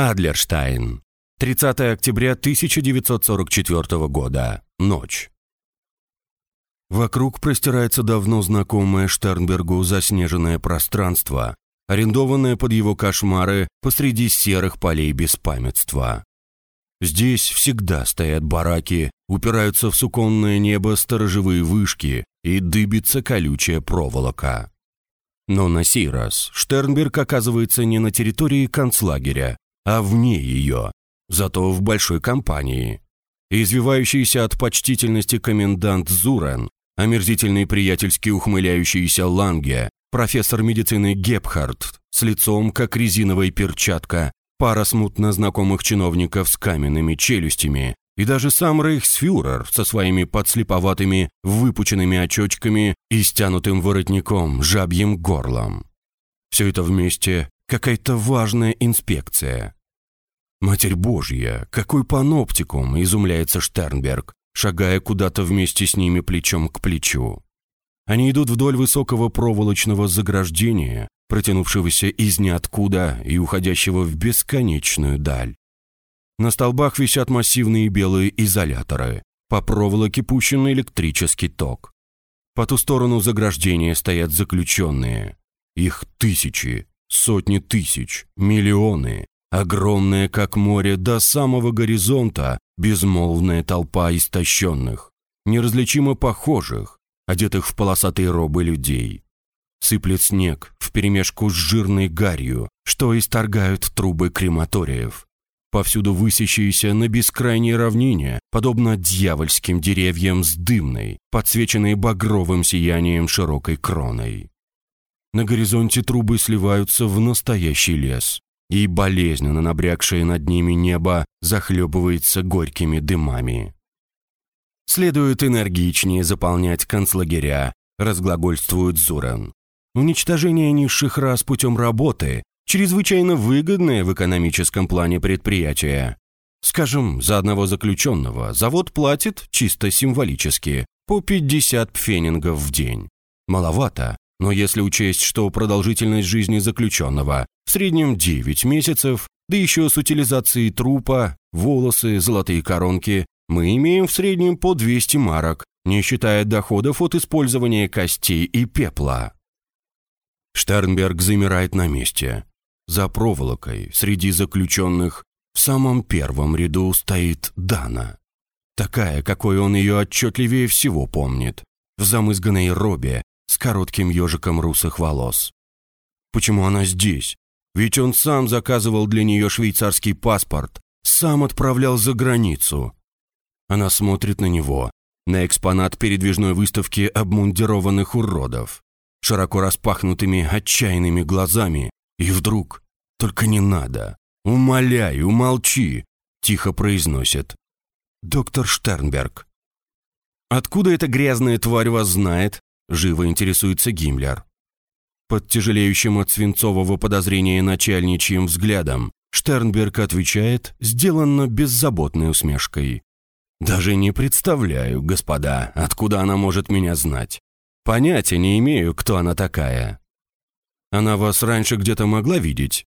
Адлерштайн. 30 октября 1944 года. Ночь. Вокруг простирается давно знакомое Штернбергу заснеженное пространство, арендованное под его кошмары посреди серых полей беспамятства. Здесь всегда стоят бараки, упираются в суконное небо сторожевые вышки и дыбится колючая проволока. Но на сей раз Штернберг оказывается не на территории концлагеря, а вне ее, зато в большой компании. Извивающийся от почтительности комендант Зурен, омерзительный приятельски ухмыляющийся Ланге, профессор медицины Гепхард с лицом, как резиновая перчатка, пара смутно знакомых чиновников с каменными челюстями и даже сам рейхсфюрер со своими подслеповатыми выпученными очочками и стянутым воротником, жабьим горлом. Все это вместе какая-то важная инспекция. «Матерь Божья, какой паноптикум!» – изумляется Штернберг, шагая куда-то вместе с ними плечом к плечу. Они идут вдоль высокого проволочного заграждения, протянувшегося из ниоткуда и уходящего в бесконечную даль. На столбах висят массивные белые изоляторы, по проволоке пущен электрический ток. По ту сторону заграждения стоят заключенные. Их тысячи, сотни тысяч, миллионы, огромная, как море, до самого горизонта, безмолвная толпа истощенных, неразличимо похожих, одетых в полосатые робы людей. Сыплет снег вперемешку с жирной гарью, что исторгают трубы крематориев. Повсюду высящиеся на бескрайней равнине, подобно дьявольским деревьям с дымной, подсвеченной багровым сиянием широкой кроной. На горизонте трубы сливаются в настоящий лес, и болезненно набрякшее над ними небо захлебывается горькими дымами. Следует энергичнее заполнять концлагеря, разглагольствует Зуран. Уничтожение низших рас путем работы – чрезвычайно выгодное в экономическом плане предприятие. Скажем, за одного заключенного завод платит чисто символически по 50 пфенингов в день. Маловато, но если учесть, что продолжительность жизни заключенного в среднем 9 месяцев, да еще с утилизацией трупа, волосы, золотые коронки, мы имеем в среднем по 200 марок, не считая доходов от использования костей и пепла. Штернберг замирает на месте. За проволокой, среди заключенных, в самом первом ряду стоит Дана. Такая, какой он ее отчетливее всего помнит. В замызганной робе, с коротким ежиком русых волос. Почему она здесь? Ведь он сам заказывал для нее швейцарский паспорт, сам отправлял за границу. Она смотрит на него, на экспонат передвижной выставки обмундированных уродов широко распахнутыми отчаянными глазами, и вдруг «Только не надо! Умоляю, умолчи!» — тихо произносит. «Доктор Штернберг». «Откуда эта грязная тварь вас знает?» — живо интересуется Гиммлер. Под тяжелеющим от свинцового подозрения начальничьим взглядом Штернберг отвечает, сделанно беззаботной усмешкой. «Даже не представляю, господа, откуда она может меня знать. Понятия не имею, кто она такая. Она вас раньше где-то могла видеть?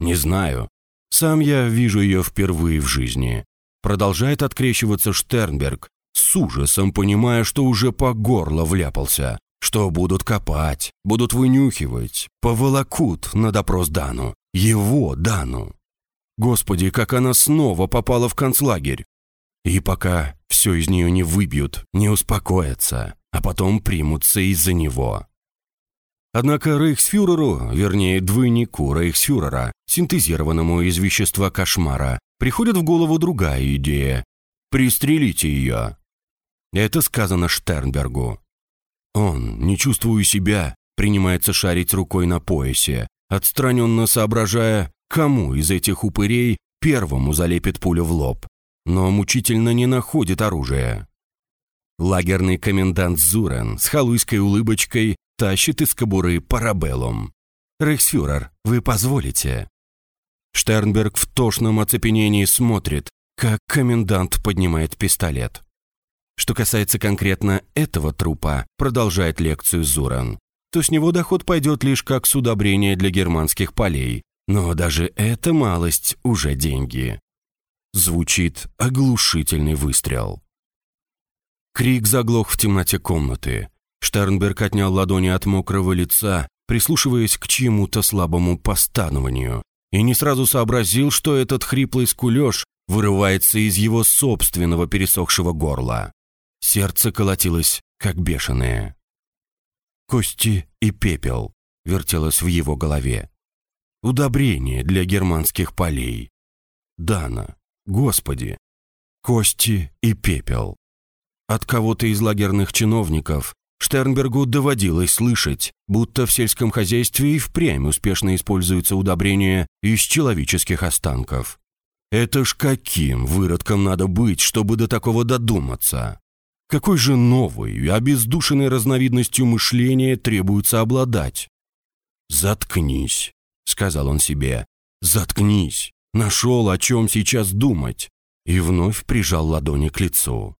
Не знаю. Сам я вижу ее впервые в жизни. Продолжает открещиваться Штернберг, с ужасом понимая, что уже по горло вляпался, что будут копать, будут вынюхивать, поволокут на допрос Дану, его Дану. Господи, как она снова попала в концлагерь. И пока все из нее не выбьют, не успокоятся а потом примутся из-за него. Однако рейхсфюреру, вернее двойнику рейхсфюрера, синтезированному из вещества кошмара, приходит в голову другая идея – пристрелите ее. Это сказано Штернбергу. Он, не чувствуя себя, принимается шарить рукой на поясе, отстраненно соображая, кому из этих упырей первому залепит пулю в лоб, но мучительно не находит оружия. Лагерный комендант Зурен с халуйской улыбочкой тащит из кобуры парабеллум. «Рейхсфюрер, вы позволите?» Штернберг в тошном оцепенении смотрит, как комендант поднимает пистолет. Что касается конкретно этого трупа, продолжает лекцию Зуран, то с него доход пойдет лишь как с удобрения для германских полей, Но даже эта малость уже деньги. Звучит оглушительный выстрел. Крик заглох в темноте комнаты. Штернберг отнял ладони от мокрого лица, прислушиваясь к чьему-то слабому постанованию, и не сразу сообразил, что этот хриплый скулеж вырывается из его собственного пересохшего горла. Сердце колотилось, как бешеное. «Кости и пепел», — вертелось в его голове. «Удобрение для германских полей». «Дана, Господи! Кости и пепел». От кого-то из лагерных чиновников Штернбергу доводилось слышать, будто в сельском хозяйстве и впрямь успешно используются удобрения из человеческих останков. Это ж каким выродком надо быть, чтобы до такого додуматься? Какой же новой, обездушенной разновидностью мышления требуется обладать? «Заткнись», — сказал он себе, — «заткнись, нашел, о чем сейчас думать», и вновь прижал ладони к лицу.